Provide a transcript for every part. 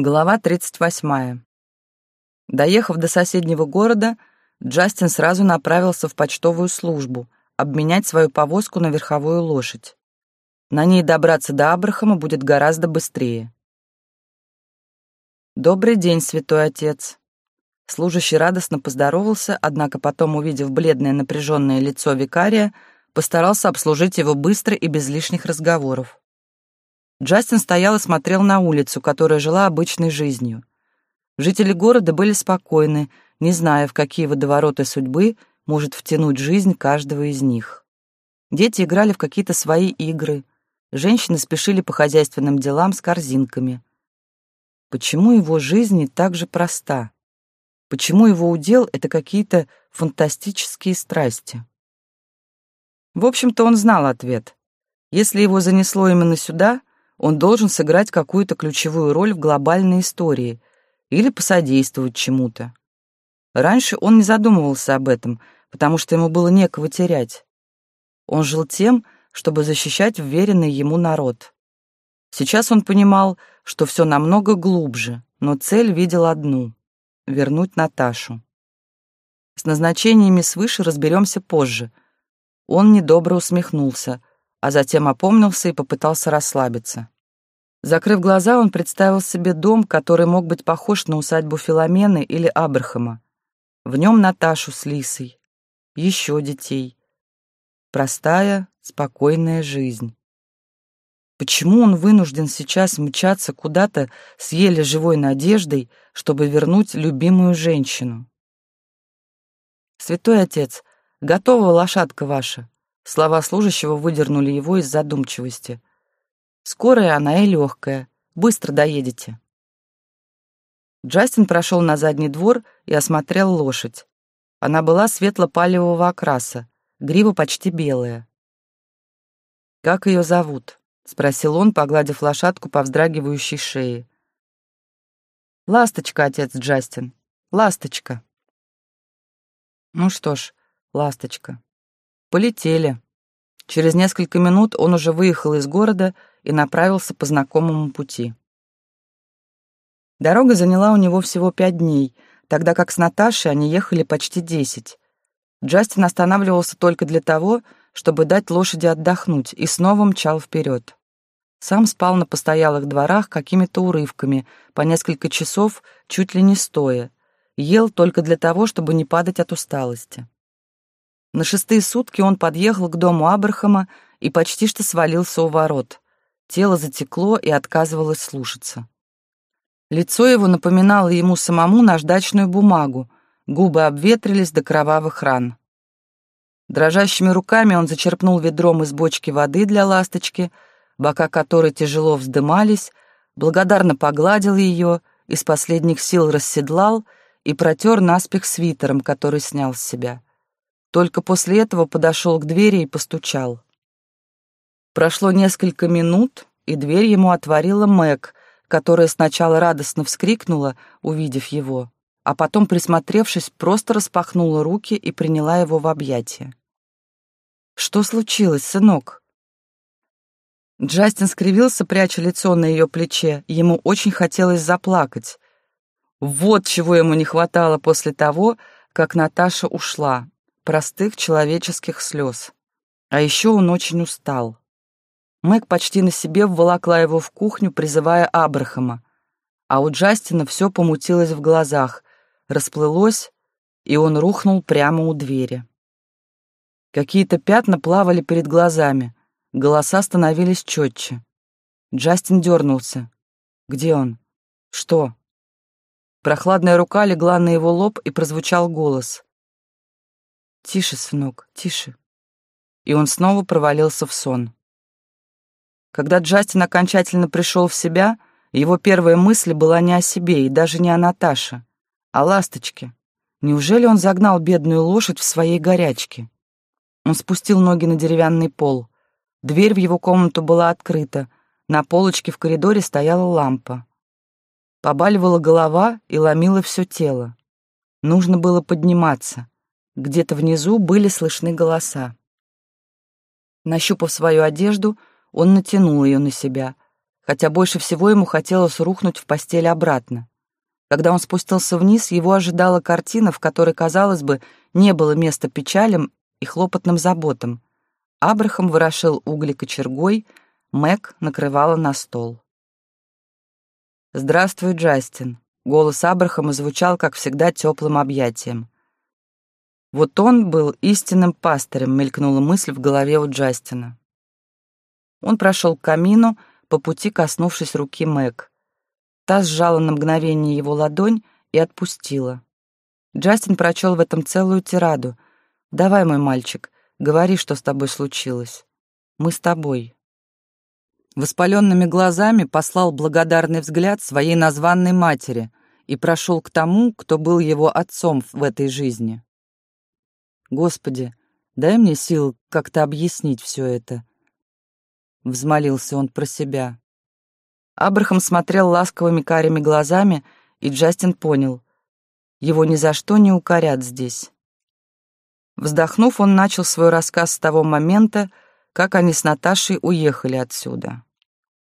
Глава 38. Доехав до соседнего города, Джастин сразу направился в почтовую службу, обменять свою повозку на верховую лошадь. На ней добраться до Абрахама будет гораздо быстрее. «Добрый день, святой отец!» Служащий радостно поздоровался, однако потом, увидев бледное напряженное лицо викария, постарался обслужить его быстро и без лишних разговоров. Джастин стоял и смотрел на улицу, которая жила обычной жизнью. Жители города были спокойны, не зная, в какие водовороты судьбы может втянуть жизнь каждого из них. Дети играли в какие-то свои игры, женщины спешили по хозяйственным делам с корзинками. Почему его жизнь так же проста? Почему его удел — это какие-то фантастические страсти? В общем-то, он знал ответ. Если его занесло именно сюда, он должен сыграть какую-то ключевую роль в глобальной истории или посодействовать чему-то. Раньше он не задумывался об этом, потому что ему было некого терять. Он жил тем, чтобы защищать вверенный ему народ. Сейчас он понимал, что все намного глубже, но цель видел одну — вернуть Наташу. С назначениями свыше разберемся позже. Он недобро усмехнулся, а затем опомнился и попытался расслабиться. Закрыв глаза, он представил себе дом, который мог быть похож на усадьбу Филомены или Абрахама. В нем Наташу с Лисой, еще детей. Простая, спокойная жизнь. Почему он вынужден сейчас мчаться куда-то с еле живой надеждой, чтобы вернуть любимую женщину? «Святой отец, готова лошадка ваша!» Слова служащего выдернули его из задумчивости. «Скорая она и легкая. Быстро доедете». Джастин прошел на задний двор и осмотрел лошадь. Она была светло-палевого окраса, грива почти белая. «Как ее зовут?» — спросил он, погладив лошадку по вздрагивающей шее. «Ласточка, отец Джастин, ласточка». Ну что ж, ласточка. Полетели. Через несколько минут он уже выехал из города и направился по знакомому пути. Дорога заняла у него всего пять дней, тогда как с Наташей они ехали почти десять. Джастин останавливался только для того, чтобы дать лошади отдохнуть, и снова мчал вперед. Сам спал на постоялых дворах какими-то урывками, по несколько часов, чуть ли не стоя. Ел только для того, чтобы не падать от усталости. На шестые сутки он подъехал к дому Абрахама и почти что свалился у ворот. Тело затекло и отказывалось слушаться. Лицо его напоминало ему самому наждачную бумагу, губы обветрились до кровавых ран. Дрожащими руками он зачерпнул ведром из бочки воды для ласточки, бока которой тяжело вздымались, благодарно погладил ее, из последних сил расседлал и протер наспех свитером, который снял с себя. Только после этого подошел к двери и постучал. Прошло несколько минут, и дверь ему отворила Мэг, которая сначала радостно вскрикнула, увидев его, а потом, присмотревшись, просто распахнула руки и приняла его в объятия. «Что случилось, сынок?» Джастин скривился, пряча лицо на ее плече. Ему очень хотелось заплакать. Вот чего ему не хватало после того, как Наташа ушла простых человеческих слез. А еще он очень устал. Мэг почти на себе вволокла его в кухню, призывая Абрахама. А у Джастина все помутилось в глазах, расплылось, и он рухнул прямо у двери. Какие-то пятна плавали перед глазами, голоса становились четче. Джастин дернулся. Где он? Что? Прохладная рука легла на его лоб, и прозвучал голос. «Тише, сынок, тише». И он снова провалился в сон. Когда Джастин окончательно пришел в себя, его первая мысль была не о себе и даже не о Наташе, а о ласточке. Неужели он загнал бедную лошадь в своей горячке? Он спустил ноги на деревянный пол. Дверь в его комнату была открыта. На полочке в коридоре стояла лампа. Побаливала голова и ломила все тело. Нужно было подниматься. Где-то внизу были слышны голоса. Нащупав свою одежду, он натянул ее на себя. хотя больше всего ему хотелось рухнуть в постель обратно. Когда он спустился вниз, его ожидала картина, в которой, казалось бы, не было места печалям и хлопотным заботам. Абрахам ворошил угли кочергой, Мэг накрывала на стол. «Здравствуй, Джастин», — голос Абрахама звучал, как всегда, теплым объятием. Вот он был истинным пастырем, мелькнула мысль в голове у Джастина. Он прошел к камину, по пути коснувшись руки Мэг. Та сжала на мгновение его ладонь и отпустила. Джастин прочел в этом целую тираду. «Давай, мой мальчик, говори, что с тобой случилось. Мы с тобой». Воспаленными глазами послал благодарный взгляд своей названной матери и прошел к тому, кто был его отцом в этой жизни. «Господи, дай мне сил как-то объяснить все это», — взмолился он про себя. Абрахам смотрел ласковыми карими глазами, и Джастин понял. Его ни за что не укорят здесь. Вздохнув, он начал свой рассказ с того момента, как они с Наташей уехали отсюда.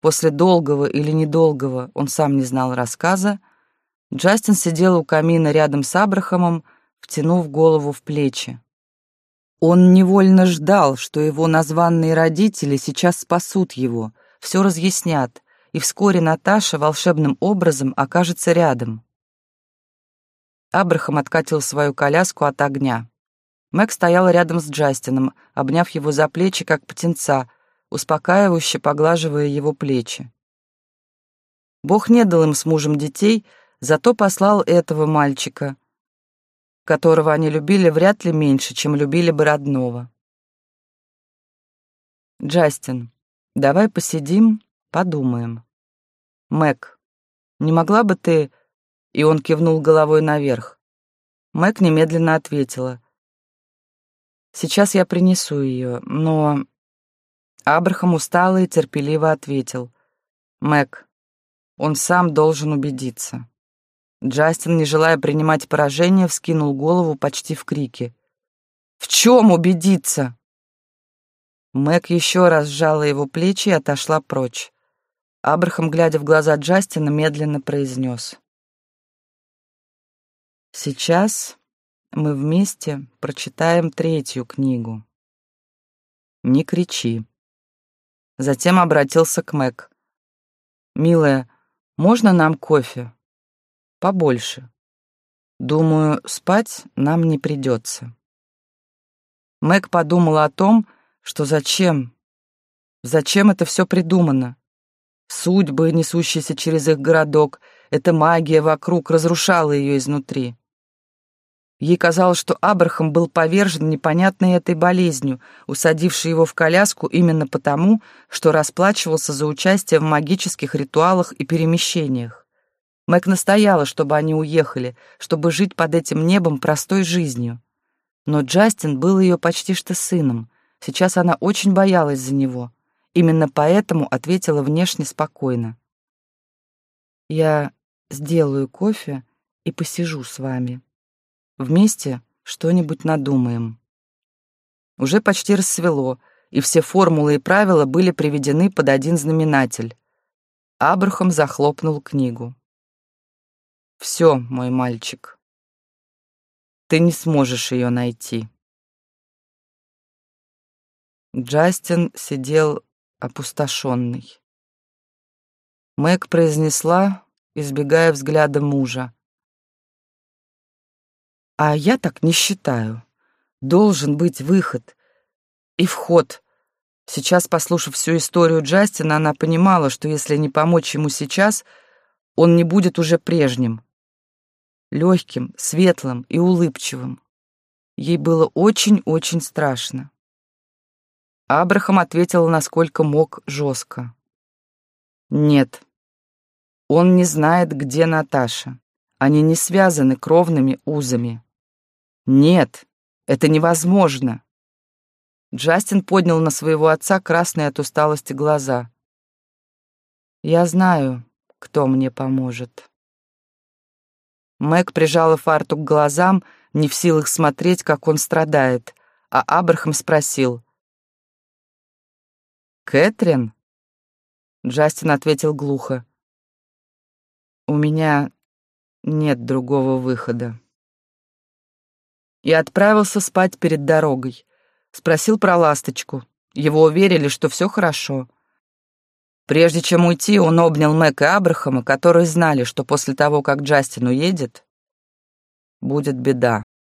После долгого или недолгого, он сам не знал рассказа, Джастин сидел у камина рядом с Абрахамом, втянув голову в плечи. Он невольно ждал, что его названные родители сейчас спасут его, все разъяснят, и вскоре Наташа волшебным образом окажется рядом. Абрахам откатил свою коляску от огня. Мэг стояла рядом с Джастином, обняв его за плечи, как птенца, успокаивающе поглаживая его плечи. Бог не дал им с мужем детей, зато послал этого мальчика, которого они любили вряд ли меньше, чем любили бы родного. «Джастин, давай посидим, подумаем», Мэг, не могла бы ты...» И он кивнул головой наверх. Мэг немедленно ответила. «Сейчас я принесу ее, но...» Абрахам устало и терпеливо ответил. «Мэг, он сам должен убедиться». Джастин, не желая принимать поражение, вскинул голову почти в крике. «В чем убедиться?» Мэг еще раз сжала его плечи и отошла прочь. Абрахам, глядя в глаза Джастина, медленно произнес. «Сейчас мы вместе прочитаем третью книгу. Не кричи». Затем обратился к Мэг. «Милая, можно нам кофе? Побольше. Думаю, спать нам не придется». Мэг подумала о том, что зачем, зачем это все придумано, Судьбы, несущиеся через их городок, эта магия вокруг разрушала ее изнутри. Ей казалось, что Абрахам был повержен непонятной этой болезнью, усадившей его в коляску именно потому, что расплачивался за участие в магических ритуалах и перемещениях. Мэг настояла, чтобы они уехали, чтобы жить под этим небом простой жизнью. Но Джастин был ее почти что сыном. Сейчас она очень боялась за него. Именно поэтому ответила внешне спокойно. «Я сделаю кофе и посижу с вами. Вместе что-нибудь надумаем». Уже почти рассвело, и все формулы и правила были приведены под один знаменатель. Абрахам захлопнул книгу. «Все, мой мальчик. Ты не сможешь ее найти». Джастин сидел опустошенный. Мэг произнесла, избегая взгляда мужа. «А я так не считаю. Должен быть выход и вход». Сейчас, послушав всю историю Джастина, она понимала, что если не помочь ему сейчас, он не будет уже прежним. Легким, светлым и улыбчивым. Ей было очень-очень страшно. Абрахам ответил, насколько мог, жестко. «Нет. Он не знает, где Наташа. Они не связаны кровными узами. Нет, это невозможно». Джастин поднял на своего отца красные от усталости глаза. «Я знаю, кто мне поможет». Мэг прижала фартук к глазам, не в силах смотреть, как он страдает, а Абрахам спросил — Кэтрин? Джастин ответил глухо. «У меня нет другого выхода». И отправился спать перед дорогой. Спросил про ласточку. Его уверили, что все хорошо. Прежде чем уйти, он обнял Мэг и Абрахама, которые знали, что после того, как Джастин уедет, будет беда.